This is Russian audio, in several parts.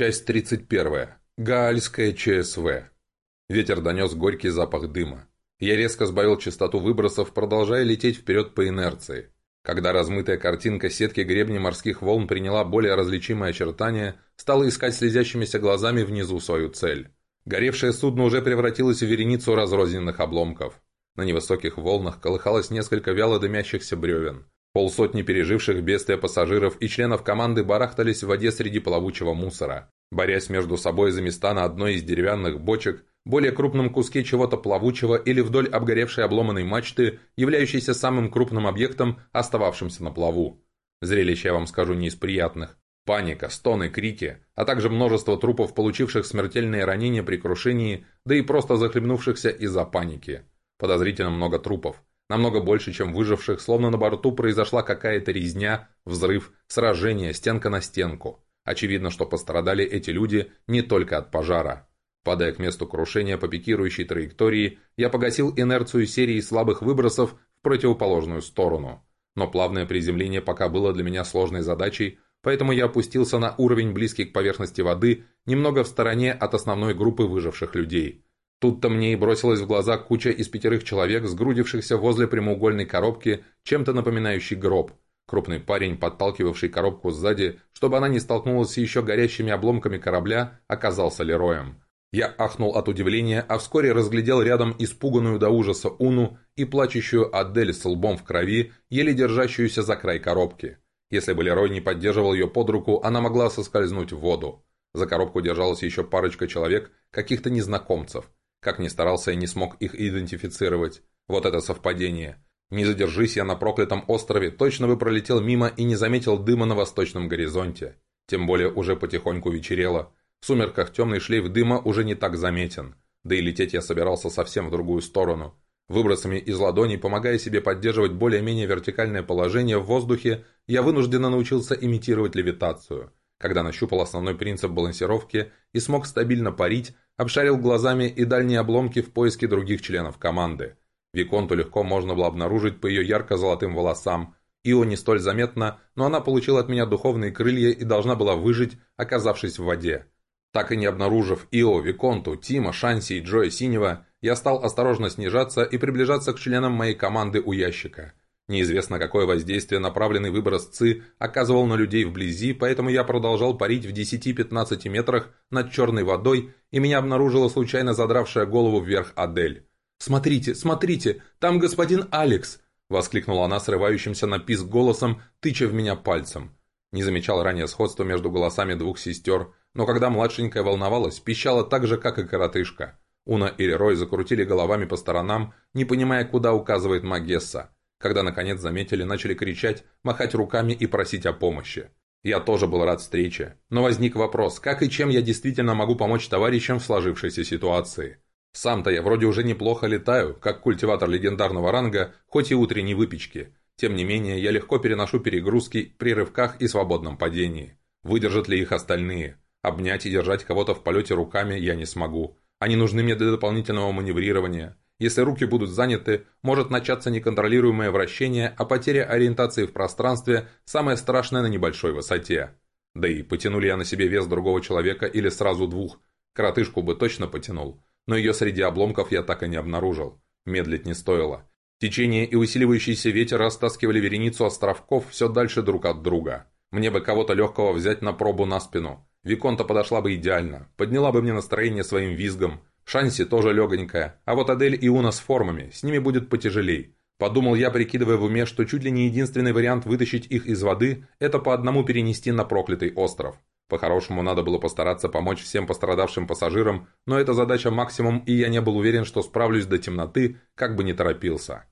Часть 31. Гаальское ЧСВ. Ветер донес горький запах дыма. Я резко сбавил частоту выбросов, продолжая лететь вперед по инерции. Когда размытая картинка сетки гребней морских волн приняла более различимые очертания, стала искать слезящимися глазами внизу свою цель. Горевшее судно уже превратилось в вереницу разрозненных обломков. На невысоких волнах колыхалось несколько вяло дымящихся бревен. Полсотни переживших бедствия пассажиров и членов команды барахтались в воде среди плавучего мусора, борясь между собой за места на одной из деревянных бочек, более крупном куске чего-то плавучего или вдоль обгоревшей обломанной мачты, являющейся самым крупным объектом, остававшимся на плаву. Зрелище, я вам скажу, не из приятных. Паника, стоны, крики, а также множество трупов, получивших смертельные ранения при крушении, да и просто захлебнувшихся из-за паники. Подозрительно много трупов. Намного больше, чем выживших, словно на борту произошла какая-то резня, взрыв, сражение, стенка на стенку. Очевидно, что пострадали эти люди не только от пожара. Падая к месту крушения по пикирующей траектории, я погасил инерцию серии слабых выбросов в противоположную сторону. Но плавное приземление пока было для меня сложной задачей, поэтому я опустился на уровень близкий к поверхности воды, немного в стороне от основной группы выживших людей – Тут-то мне и бросилась в глаза куча из пятерых человек, сгрудившихся возле прямоугольной коробки, чем-то напоминающий гроб. Крупный парень, подталкивавший коробку сзади, чтобы она не столкнулась с еще горящими обломками корабля, оказался Лероем. Я ахнул от удивления, а вскоре разглядел рядом испуганную до ужаса Уну и плачущую Адель с лбом в крови, еле держащуюся за край коробки. Если бы Лерой не поддерживал ее под руку, она могла соскользнуть в воду. За коробку держалась еще парочка человек, каких-то незнакомцев – как ни старался, я не смог их идентифицировать. Вот это совпадение. Не задержись я на проклятом острове, точно бы пролетел мимо и не заметил дыма на восточном горизонте. Тем более уже потихоньку вечерело. В сумерках темный шлейф дыма уже не так заметен. Да и лететь я собирался совсем в другую сторону. Выбросами из ладоней, помогая себе поддерживать более-менее вертикальное положение в воздухе, я вынужденно научился имитировать левитацию. Когда нащупал основной принцип балансировки и смог стабильно парить, обшарил глазами и дальние обломки в поиске других членов команды. Виконту легко можно было обнаружить по ее ярко-золотым волосам. Ио не столь заметно, но она получила от меня духовные крылья и должна была выжить, оказавшись в воде. Так и не обнаружив Ио, Виконту, Тима, Шанси и Джоя Синего, я стал осторожно снижаться и приближаться к членам моей команды у ящика. Неизвестно, какое воздействие направленный выброс ЦИ оказывал на людей вблизи, поэтому я продолжал парить в 10-15 метрах над черной водой, и меня обнаружила случайно задравшая голову вверх Адель. «Смотрите, смотрите, там господин Алекс!» — воскликнула она срывающимся на писк голосом, тыча в меня пальцем. Не замечал ранее сходства между голосами двух сестер, но когда младшенькая волновалась, пищала так же, как и коротышка. Уна и Рой закрутили головами по сторонам, не понимая, куда указывает Магесса. Когда, наконец, заметили, начали кричать, махать руками и просить о помощи. Я тоже был рад встрече, но возник вопрос, как и чем я действительно могу помочь товарищам в сложившейся ситуации. Сам-то я вроде уже неплохо летаю, как культиватор легендарного ранга, хоть и утренней выпечки. Тем не менее, я легко переношу перегрузки при рывках и свободном падении. Выдержат ли их остальные? Обнять и держать кого-то в полете руками я не смогу. Они нужны мне для дополнительного маневрирования. Если руки будут заняты, может начаться неконтролируемое вращение, а потеря ориентации в пространстве – самое страшное на небольшой высоте. Да и потянули я на себе вес другого человека или сразу двух. Коротышку бы точно потянул, но ее среди обломков я так и не обнаружил. Медлить не стоило. Течение и усиливающийся ветер растаскивали вереницу островков все дальше друг от друга. Мне бы кого-то легкого взять на пробу на спину. Виконта подошла бы идеально, подняла бы мне настроение своим визгом, Шанси тоже легонькая, а вот Адель и Уна с формами, с ними будет потяжелей. Подумал я, прикидывая в уме, что чуть ли не единственный вариант вытащить их из воды – это по одному перенести на проклятый остров. По-хорошему, надо было постараться помочь всем пострадавшим пассажирам, но эта задача максимум, и я не был уверен, что справлюсь до темноты, как бы не торопился.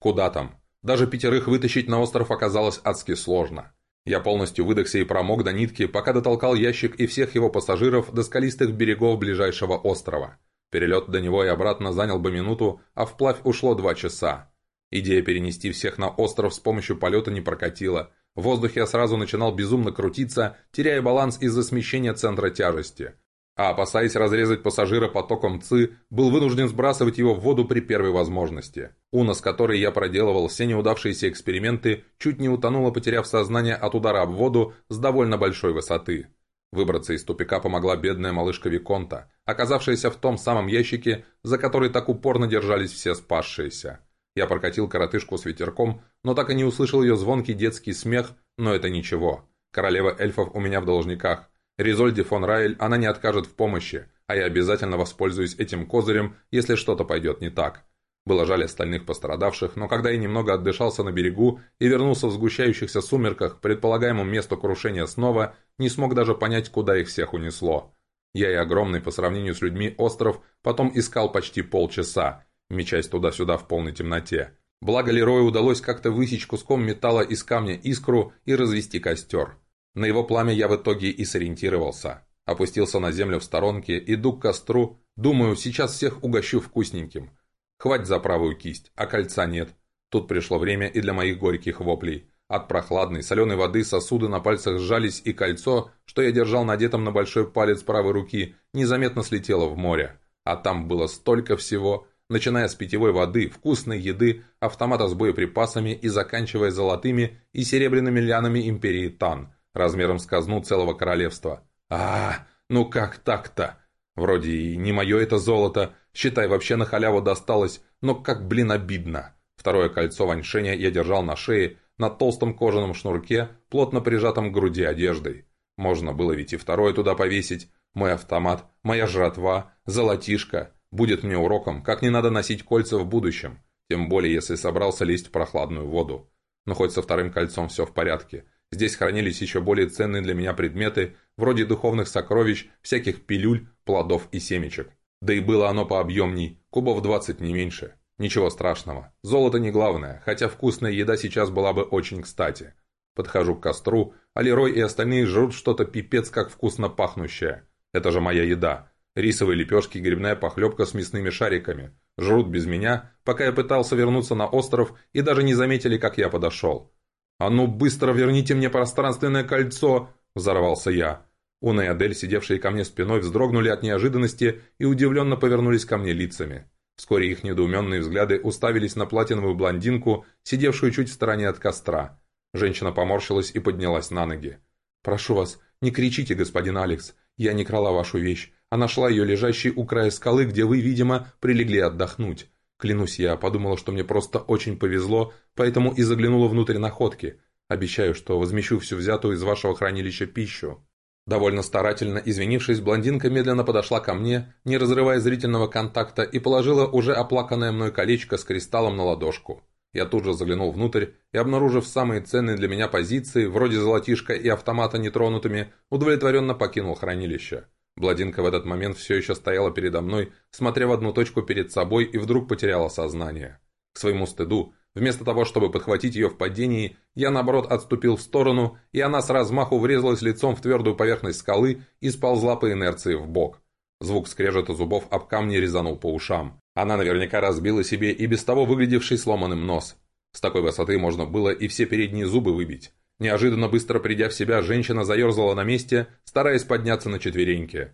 Куда там? Даже пятерых вытащить на остров оказалось адски сложно. Я полностью выдохся и промок до нитки, пока дотолкал ящик и всех его пассажиров до скалистых берегов ближайшего острова. Перелет до него и обратно занял бы минуту, а вплавь ушло два часа. Идея перенести всех на остров с помощью полета не прокатила. В воздухе я сразу начинал безумно крутиться, теряя баланс из-за смещения центра тяжести. А опасаясь разрезать пассажира потоком ЦИ, был вынужден сбрасывать его в воду при первой возможности. Уна, с которой я проделывал все неудавшиеся эксперименты, чуть не утонула, потеряв сознание от удара об воду с довольно большой высоты. Выбраться из тупика помогла бедная малышка Виконта, оказавшаяся в том самом ящике, за который так упорно держались все спасшиеся. Я прокатил коротышку с ветерком, но так и не услышал ее звонкий детский смех, но это ничего. Королева эльфов у меня в должниках. Ризольде фон Райль она не откажет в помощи, а я обязательно воспользуюсь этим козырем, если что-то пойдет не так. Было жаль остальных пострадавших, но когда я немного отдышался на берегу и вернулся в сгущающихся сумерках предполагаемому месту крушения снова, не смог даже понять, куда их всех унесло. Я и огромный по сравнению с людьми остров потом искал почти полчаса, мечась туда-сюда в полной темноте. Благо Лерою удалось как-то высечь куском металла из камня искру и развести костер. На его пламя я в итоге и сориентировался. Опустился на землю в сторонке, иду к костру, думаю, сейчас всех угощу вкусненьким. Хватит за правую кисть, а кольца нет. Тут пришло время и для моих горьких воплей. От прохладной, соленой воды сосуды на пальцах сжались, и кольцо, что я держал надетым на большой палец правой руки, незаметно слетело в море. А там было столько всего, начиная с питьевой воды, вкусной еды, автомата с боеприпасами и заканчивая золотыми и серебряными лянами империи Тан – размером с казну целого королевства. а, ну как так-то? Вроде и не мое это золото, считай, вообще на халяву досталось, но как, блин, обидно. Второе кольцо ваньшеня я держал на шее, на толстом кожаном шнурке, плотно прижатом к груди одеждой. Можно было ведь и второе туда повесить. Мой автомат, моя жратва, золотишко. Будет мне уроком, как не надо носить кольца в будущем. Тем более, если собрался лезть в прохладную воду. Но хоть со вторым кольцом все в порядке. Здесь хранились еще более ценные для меня предметы, вроде духовных сокровищ, всяких пилюль, плодов и семечек. Да и было оно пообъемней, кубов 20 не меньше. Ничего страшного. Золото не главное, хотя вкусная еда сейчас была бы очень кстати. Подхожу к костру, а Лерой и остальные жрут что-то пипец как вкусно пахнущее. Это же моя еда. Рисовые лепешки грибная похлебка с мясными шариками. Жрут без меня, пока я пытался вернуться на остров и даже не заметили, как я подошел. «А ну быстро верните мне пространственное кольцо!» – взорвался я. Уна и Адель, сидевшие ко мне спиной, вздрогнули от неожиданности и удивленно повернулись ко мне лицами. Вскоре их недоуменные взгляды уставились на платиновую блондинку, сидевшую чуть в стороне от костра. Женщина поморщилась и поднялась на ноги. «Прошу вас, не кричите, господин Алекс. Я не крала вашу вещь, а нашла ее лежащей у края скалы, где вы, видимо, прилегли отдохнуть. Клянусь, я подумала, что мне просто очень повезло, поэтому и заглянула внутрь находки. Обещаю, что возмещу всю взятую из вашего хранилища пищу». Довольно старательно извинившись, блондинка медленно подошла ко мне, не разрывая зрительного контакта, и положила уже оплаканное мной колечко с кристаллом на ладошку. Я тут же заглянул внутрь и, обнаружив самые ценные для меня позиции, вроде золотишка и автомата нетронутыми, удовлетворенно покинул хранилище. Бладинка в этот момент все еще стояла передо мной, смотря в одну точку перед собой и вдруг потеряла сознание. К своему стыду, вместо того, чтобы подхватить ее в падении, я наоборот отступил в сторону, и она с размаху врезалась лицом в твердую поверхность скалы и сползла по инерции в бок. Звук скрежета зубов об камни резанул по ушам. Она наверняка разбила себе и без того выглядевший сломанным нос. С такой высоты можно было и все передние зубы выбить. Неожиданно быстро придя в себя, женщина заерзала на месте, стараясь подняться на четвереньки.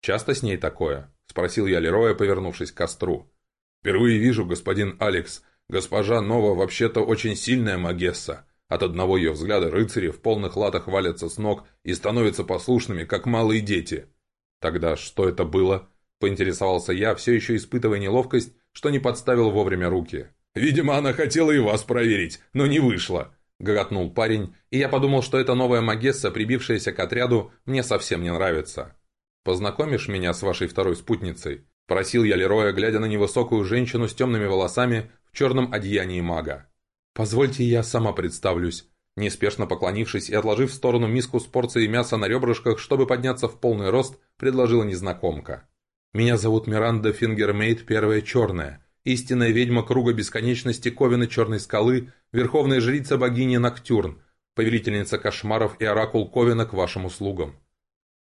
«Часто с ней такое?» – спросил я Лероя, повернувшись к костру. «Впервые вижу, господин Алекс. Госпожа Нова вообще-то очень сильная магесса. От одного ее взгляда рыцари в полных латах валятся с ног и становятся послушными, как малые дети». «Тогда что это было?» – поинтересовался я, все еще испытывая неловкость, что не подставил вовремя руки. «Видимо, она хотела и вас проверить, но не вышло», — гоготнул парень, и я подумал, что эта новая Магесса, прибившаяся к отряду, мне совсем не нравится. «Познакомишь меня с вашей второй спутницей?» — просил я Лероя, глядя на невысокую женщину с темными волосами в черном одеянии мага. «Позвольте, я сама представлюсь». Неспешно поклонившись и отложив в сторону миску с порцией мяса на ребрышках, чтобы подняться в полный рост, предложила незнакомка. «Меня зовут Миранда Фингермейт, первая черная истинная ведьма круга бесконечности Ковена Черной Скалы, верховная жрица богини Ноктюрн, повелительница кошмаров и оракул Ковена к вашим услугам.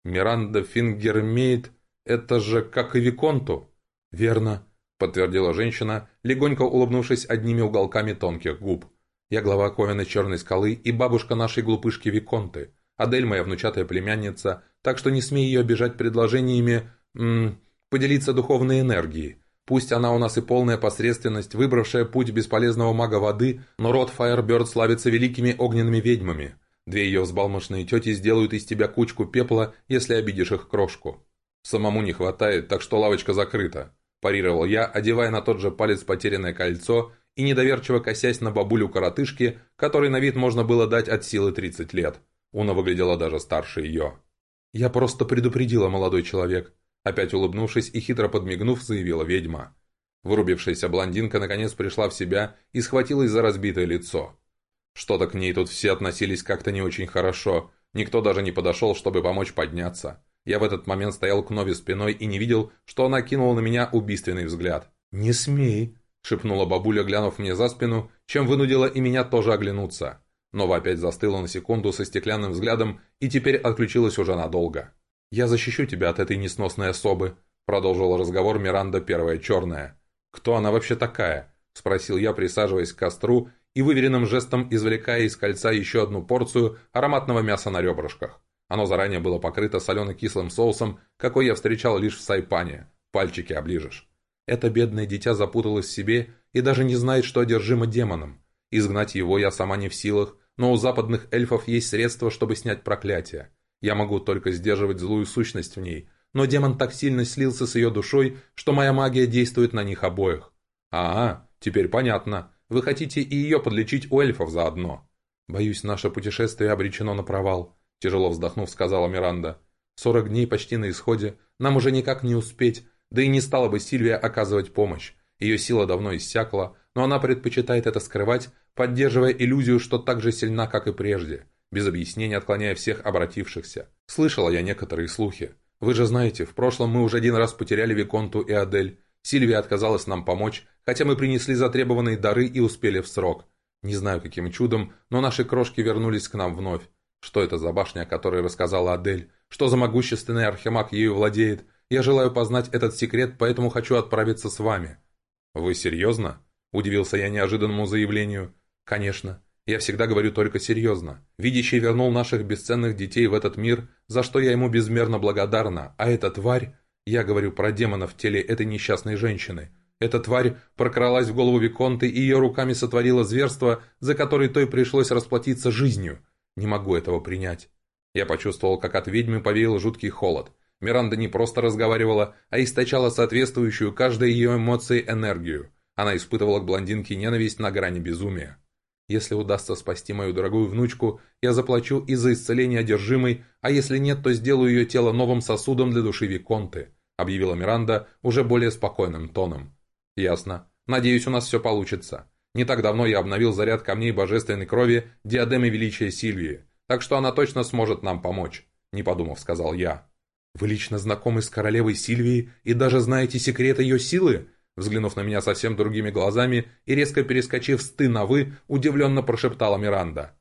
Миранда Фингермейт – это же как и Виконта. Верно, подтвердила женщина, легонько улыбнувшись одними уголками тонких губ. Я глава Ковена Черной Скалы и бабушка нашей глупышки Виконты. Адель, моя внучатая племянница, так что не смей ее обижать предложениями м поделиться духовной энергией. Пусть она у нас и полная посредственность, выбравшая путь бесполезного мага воды, но род Фаерберд славится великими огненными ведьмами. Две ее взбалмошные тети сделают из тебя кучку пепла, если обидишь их крошку. Самому не хватает, так что лавочка закрыта. Парировал я, одевая на тот же палец потерянное кольцо и недоверчиво косясь на бабулю-коротышки, которой на вид можно было дать от силы 30 лет. Уна выглядела даже старше ее. «Я просто предупредила, молодой человек», опять улыбнувшись и хитро подмигнув, заявила ведьма. Вырубившаяся блондинка наконец пришла в себя и схватилась за разбитое лицо. Что-то к ней тут все относились как-то не очень хорошо, никто даже не подошел, чтобы помочь подняться. Я в этот момент стоял к Нове спиной и не видел, что она кинула на меня убийственный взгляд. «Не смей!» шепнула бабуля, глянув мне за спину, чем вынудила и меня тоже оглянуться. Нова опять застыла на секунду со стеклянным взглядом и теперь отключилась уже надолго. «Я защищу тебя от этой несносной особы», — продолжил разговор Миранда Первая Черная. «Кто она вообще такая?» — спросил я, присаживаясь к костру и выверенным жестом извлекая из кольца еще одну порцию ароматного мяса на ребрышках. Оно заранее было покрыто солено-кислым соусом, какой я встречал лишь в Сайпане. Пальчики оближешь. Это бедное дитя запуталось в себе и даже не знает, что одержимо демоном. Изгнать его я сама не в силах, но у западных эльфов есть средства, чтобы снять проклятие. Я могу только сдерживать злую сущность в ней, но демон так сильно слился с ее душой, что моя магия действует на них обоих. А, теперь понятно. Вы хотите и ее подлечить у эльфов заодно. Боюсь, наше путешествие обречено на провал, тяжело вздохнув, сказала Миранда. Сорок дней почти на исходе, нам уже никак не успеть, да и не стала бы Сильвия оказывать помощь. Ее сила давно иссякла, но она предпочитает это скрывать, поддерживая иллюзию, что так же сильна, как и прежде, без объяснения отклоняя всех обратившихся. Слышала я некоторые слухи. Вы же знаете, в прошлом мы уже один раз потеряли Виконту и Адель. Сильвия отказалась нам помочь, хотя мы принесли затребованные дары и успели в срок. Не знаю, каким чудом, но наши крошки вернулись к нам вновь. Что это за башня, о которой рассказала Адель? Что за могущественный архимаг ею владеет? Я желаю познать этот секрет, поэтому хочу отправиться с вами». «Вы серьезно?» – удивился я неожиданному заявлению. «Конечно. Я всегда говорю только серьезно. Видящий вернул наших бесценных детей в этот мир, за что я ему безмерно благодарна, а эта тварь... Я говорю про демона в теле этой несчастной женщины. Эта тварь прокралась в голову Виконты и ее руками сотворила зверство, за которое той пришлось расплатиться жизнью. Не могу этого принять». Я почувствовал, как от ведьмы повеял жуткий холод. Миранда не просто разговаривала, а источала соответствующую каждой ее эмоции энергию. Она испытывала к блондинке ненависть на грани безумия. «Если удастся спасти мою дорогую внучку, я заплачу и за исцеление одержимой, а если нет, то сделаю ее тело новым сосудом для души Виконты», объявила Миранда уже более спокойным тоном. «Ясно. Надеюсь, у нас все получится. Не так давно я обновил заряд камней божественной крови диадемы величия Сильвии, так что она точно сможет нам помочь», не подумав, сказал я. «Вы лично знакомы с королевой Сильвией и даже знаете секрет ее силы?» Взглянув на меня совсем другими глазами и резко перескочив с «ты» на «вы», удивленно прошептала Миранда.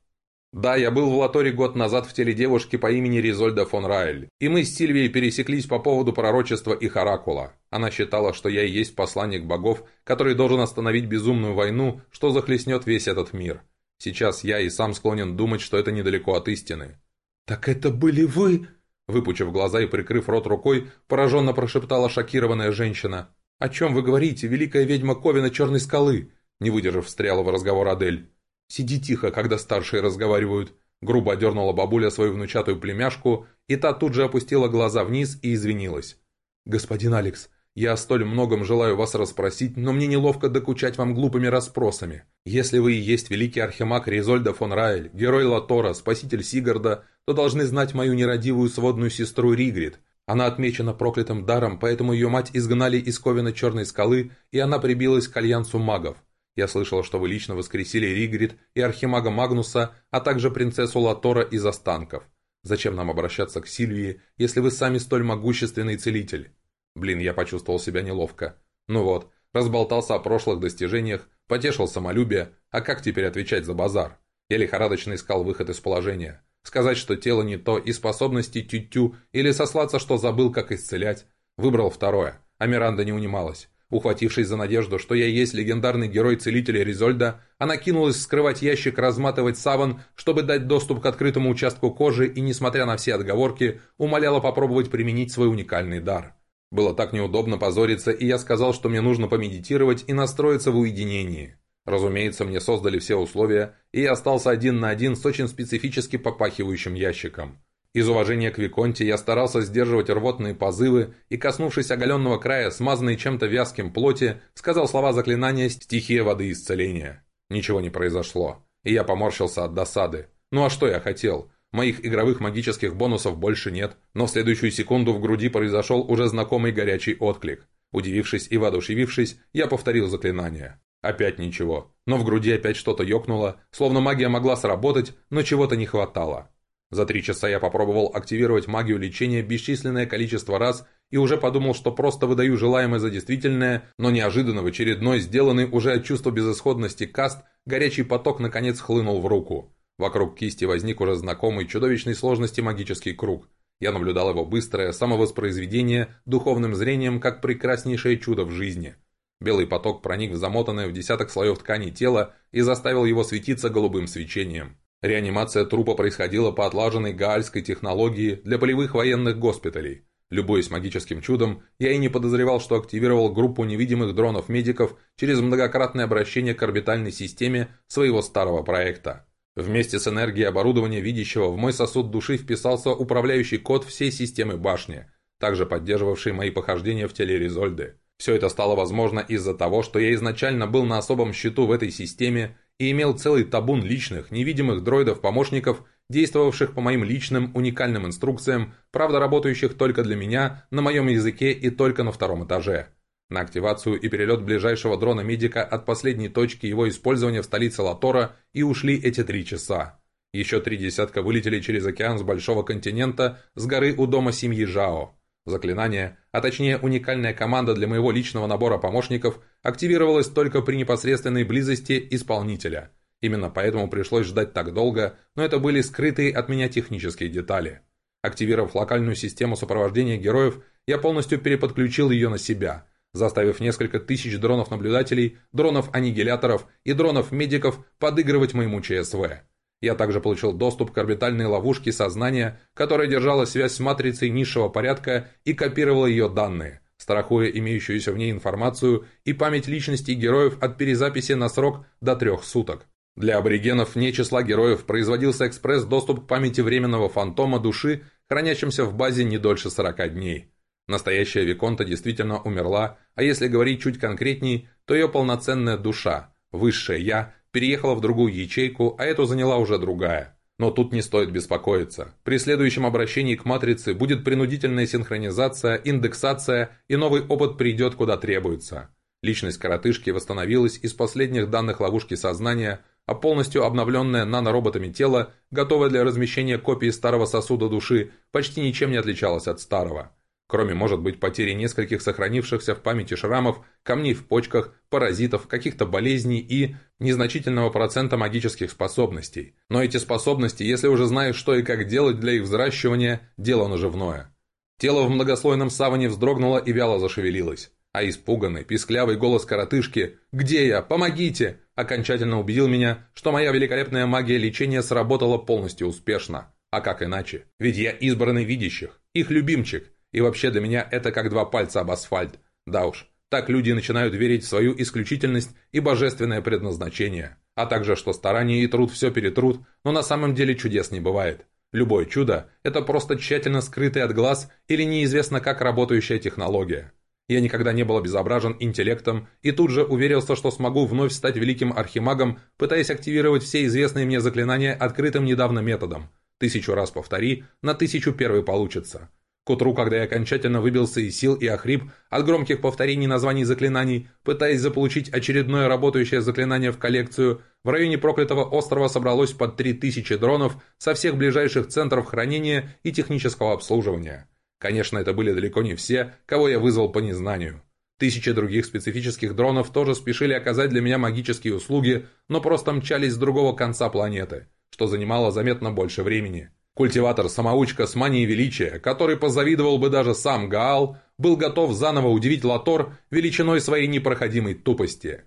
«Да, я был в Латоре год назад в теле девушки по имени Ризольда фон Райль, и мы с Сильвией пересеклись по поводу пророчества их оракула. Она считала, что я и есть посланник богов, который должен остановить безумную войну, что захлестнет весь этот мир. Сейчас я и сам склонен думать, что это недалеко от истины». «Так это были вы?» Выпучив глаза и прикрыв рот рукой, пораженно прошептала шокированная женщина. «О чем вы говорите, великая ведьма Ковина Черной Скалы?» Не выдержав, встряла в разговор Адель. «Сиди тихо, когда старшие разговаривают». Грубо одернула бабуля свою внучатую племяшку, и та тут же опустила глаза вниз и извинилась. «Господин Алекс, я о столь многом желаю вас расспросить, но мне неловко докучать вам глупыми расспросами. Если вы и есть великий архимаг Ризольда фон Райль, герой Латора, спаситель Сигарда, то должны знать мою нерадивую сводную сестру Ригрид. Она отмечена проклятым даром, поэтому ее мать изгнали из Ковина Черной Скалы, и она прибилась к альянсу магов. Я слышал, что вы лично воскресили Ригрид и архимага Магнуса, а также принцессу Латора из останков. Зачем нам обращаться к Сильвии, если вы сами столь могущественный целитель? Блин, я почувствовал себя неловко. Ну вот, разболтался о прошлых достижениях, потешил самолюбие, а как теперь отвечать за базар? Я лихорадочно искал выход из положения. Сказать, что тело не то, и способности тю-тю, или сослаться, что забыл, как исцелять. Выбрал второе, а Миранда не унималась. Ухватившись за надежду, что я есть легендарный герой-целителя Ризольда, она кинулась скрывать ящик, разматывать саван, чтобы дать доступ к открытому участку кожи и, несмотря на все отговорки, умоляла попробовать применить свой уникальный дар. Было так неудобно позориться, и я сказал, что мне нужно помедитировать и настроиться в уединении. Разумеется, мне создали все условия, и я остался один на один с очень специфически попахивающим ящиком. Из уважения к Виконте я старался сдерживать рвотные позывы и, коснувшись оголенного края, смазанной чем-то вязким плоти, сказал слова заклинания «Стихия воды исцеления». Ничего не произошло, и я поморщился от досады. Ну а что я хотел? Моих игровых магических бонусов больше нет, но в следующую секунду в груди произошел уже знакомый горячий отклик. Удивившись и воодушевившись, я повторил заклинание. Опять ничего, но в груди опять что-то ёкнуло, словно магия могла сработать, но чего-то не хватало. За три часа я попробовал активировать магию лечения бесчисленное количество раз и уже подумал, что просто выдаю желаемое за действительное, но неожиданно в очередной, сделанный уже от чувства безысходности каст, горячий поток наконец хлынул в руку. Вокруг кисти возник уже знакомый чудовищной сложности магический круг. Я наблюдал его быстрое самовоспроизведение духовным зрением как прекраснейшее чудо в жизни. Белый поток проник в замотанное в десяток слоев ткани тело и заставил его светиться голубым свечением. Реанимация трупа происходила по отлаженной гаальской технологии для полевых военных госпиталей. Любуясь магическим чудом, я и не подозревал, что активировал группу невидимых дронов-медиков через многократное обращение к орбитальной системе своего старого проекта. Вместе с энергией оборудования видящего в мой сосуд души вписался управляющий код всей системы башни, также поддерживавший мои похождения в теле Резольды. Все это стало возможно из-за того, что я изначально был на особом счету в этой системе и имел целый табун личных, невидимых дроидов-помощников, действовавших по моим личным уникальным инструкциям, правда работающих только для меня, на моем языке и только на втором этаже. На активацию и перелет ближайшего дрона-медика от последней точки его использования в столице Латора и ушли эти три часа. Еще три десятка вылетели через океан с большого континента с горы у дома семьи Жао. Заклинание, а точнее уникальная команда для моего личного набора помощников, активировалась только при непосредственной близости исполнителя. Именно поэтому пришлось ждать так долго, но это были скрытые от меня технические детали. Активировав локальную систему сопровождения героев, я полностью переподключил ее на себя, заставив несколько тысяч дронов-наблюдателей, дронов-аннигиляторов и дронов-медиков подыгрывать моему ЧСВ. Я также получил доступ к орбитальной ловушке сознания, которая держала связь с матрицей низшего порядка и копировала ее данные, страхуя имеющуюся в ней информацию и память личностей героев от перезаписи на срок до трех суток. Для аборигенов вне числа героев производился экспресс-доступ к памяти временного фантома души, хранящимся в базе не дольше 40 дней. Настоящая Виконта действительно умерла, а если говорить чуть конкретней, то ее полноценная душа, высшее «я», переехала в другую ячейку, а эту заняла уже другая. Но тут не стоит беспокоиться. При следующем обращении к матрице будет принудительная синхронизация, индексация, и новый опыт придет куда требуется. Личность коротышки восстановилась из последних данных ловушки сознания, а полностью обновленное нанороботами тело, готовое для размещения копии старого сосуда души, почти ничем не отличалось от старого. Кроме, может быть, потери нескольких сохранившихся в памяти шрамов, камней в почках, паразитов, каких-то болезней и незначительного процента магических способностей. Но эти способности, если уже знаешь, что и как делать для их взращивания, дело наживное. Тело в многослойном саване вздрогнуло и вяло зашевелилось. А испуганный, писклявый голос коротышки «Где я? Помогите!» окончательно убедил меня, что моя великолепная магия лечения сработала полностью успешно. А как иначе? Ведь я избранный видящих, их любимчик, и вообще для меня это как два пальца об асфальт. Да уж, так люди начинают верить в свою исключительность и божественное предназначение. А также, что старание и труд все перетрут, но на самом деле чудес не бывает. Любое чудо – это просто тщательно скрытый от глаз или неизвестно как работающая технология. Я никогда не был обезображен интеллектом и тут же уверился, что смогу вновь стать великим архимагом, пытаясь активировать все известные мне заклинания открытым недавно методом. Тысячу раз повтори, на тысячу первый получится. К утру, когда я окончательно выбился из сил и охрип от громких повторений названий заклинаний, пытаясь заполучить очередное работающее заклинание в коллекцию, в районе проклятого острова собралось под 3000 дронов со всех ближайших центров хранения и технического обслуживания. Конечно, это были далеко не все, кого я вызвал по незнанию. Тысячи других специфических дронов тоже спешили оказать для меня магические услуги, но просто мчались с другого конца планеты, что занимало заметно больше времени. Культиватор-самоучка с манией величия, который позавидовал бы даже сам Гаал, был готов заново удивить Латор величиной своей непроходимой тупости.